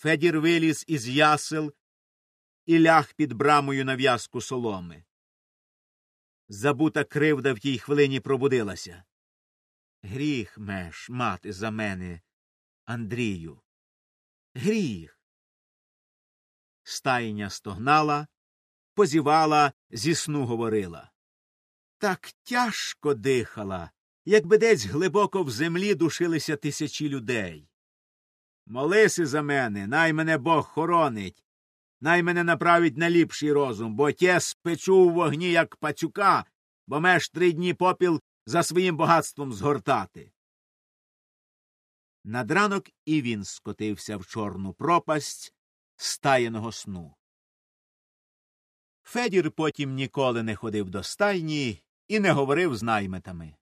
Федір виліз із ясел і ляг під брамою на в'язку соломи. Забута кривда в тій хвилині пробудилася. Гріх меш, мати, за мене, Андрію. Гріх. Стайня стогнала, позівала, зі сну говорила. Так тяжко дихала, якби десь глибоко в землі душилися тисячі людей. Молися за мене, най мене Бог хоронить, най мене направить на ліпший розум, бо те спечу у вогні, як пацюка, бо меж три дні попіл за своїм багатством згортати. Над ранок і він скотився в чорну пропасть стаєного сну. Федір потім ніколи не ходив до стайні і не говорив з наймитами.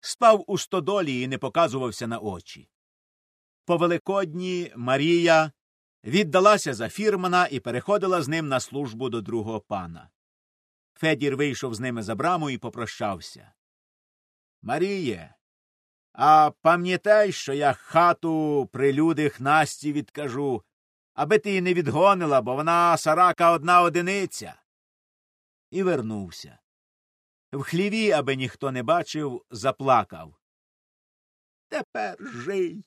Спав у стодолі і не показувався на очі. По Великодні Марія віддалася за фірмана і переходила з ним на службу до другого пана. Федір вийшов з ними за браму і попрощався. Маріє, а пам'ятай, що я хату при людях Насті відкажу, аби ти її не відгонила, бо вона сарака одна одиниця. І вернувся. В хліві, аби ніхто не бачив, заплакав. Тепер жий,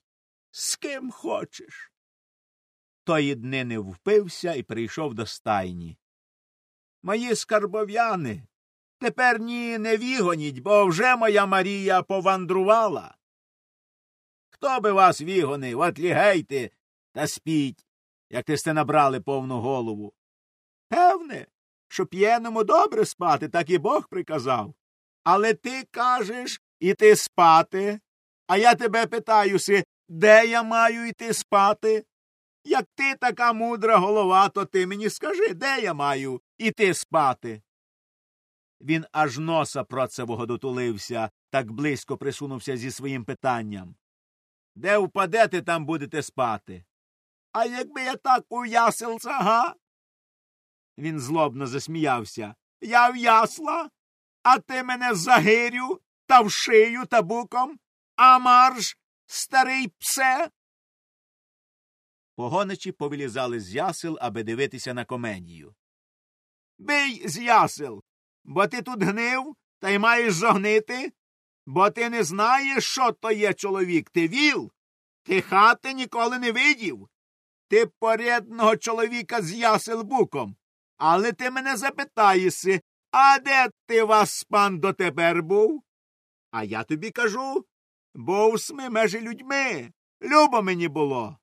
з ким хочеш. Тої днини впився і прийшов до стайні. Мої скарбов'яни тепер ні не вігоніть, бо вже моя Марія повандрувала. Хто би вас вігонив, от лігейте та спіть, як ти сте набрали повну голову. Певне, що п'єному добре спати, так і Бог приказав. Але ти кажеш іти спати, а я тебе питаюся, де я маю йти спати? Як ти така мудра голова, то ти мені скажи, де я маю іти спати? Він аж носа процевого дотулився, так близько присунувся зі своїм питанням. Де впадете, там будете спати. А якби я так у яселца, га? Він злобно засміявся. Я в ясла, а ти мене загирю та в шию табуком, а марш, старий псе. Погоничі повилізали з ясел, аби дивитися на комедію. Бий з ясел, бо ти тут гнив та й маєш зогнити, бо ти не знаєш, що то є чоловік. Ти віл, ти хати ніколи не видів. Ти порядного чоловіка з ясел буком. Але ти мене запитаєси, а де ти вас пан дотепер був? А я тобі кажу був сми межі людьми. Любо мені було.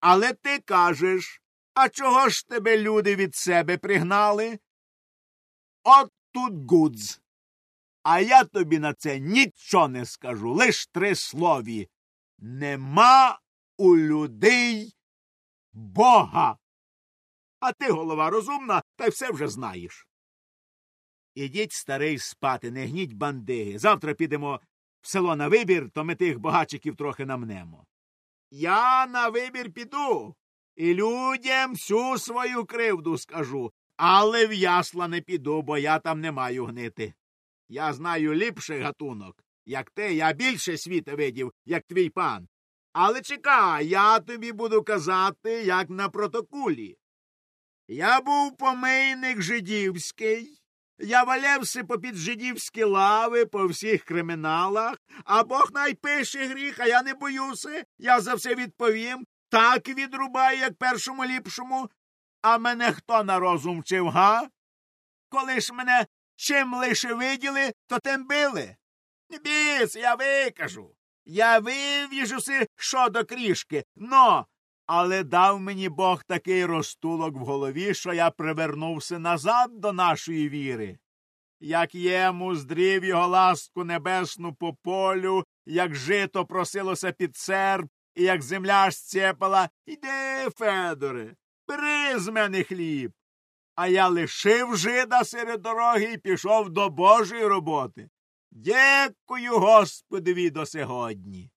Але ти кажеш, а чого ж тебе люди від себе пригнали? От тут гудз. А я тобі на це нічого не скажу, лиш три слові. Нема у людей Бога. А ти, голова розумна, та й все вже знаєш. Ідіть, старий, спати, не гніть бандиги. Завтра підемо в село на вибір, то ми тих багачиків трохи намнемо. Я на вибір піду і людям всю свою кривду скажу, але в ясла не піду, бо я там не маю гнити. Я знаю ліпший гатунок, як ти, я більше світа видів, як твій пан. Але чекай, я тобі буду казати, як на протоколі. Я був помийник жидівський, я валявся попід жидівські лави по всіх криміналах, а Бог найпише гріх, а я не боюся, я за все відповім. Так відрубаю, як першому ліпшому. А мене хто на розум вчив, га? Коли ж мене чим лише виділи, то тим били. Біс, я викажу. Я вивіжуся що до крішки, но але дав мені Бог такий розтулок в голові, що я привернувся назад до нашої віри. Як йому здрів його ласку небесну по полю, як жито просилося під серп, і як земля щепала, іди, Федоре, бери з мене хліб. А я лишив жида серед дороги і пішов до Божої роботи. Дякую Господові до сьогодні.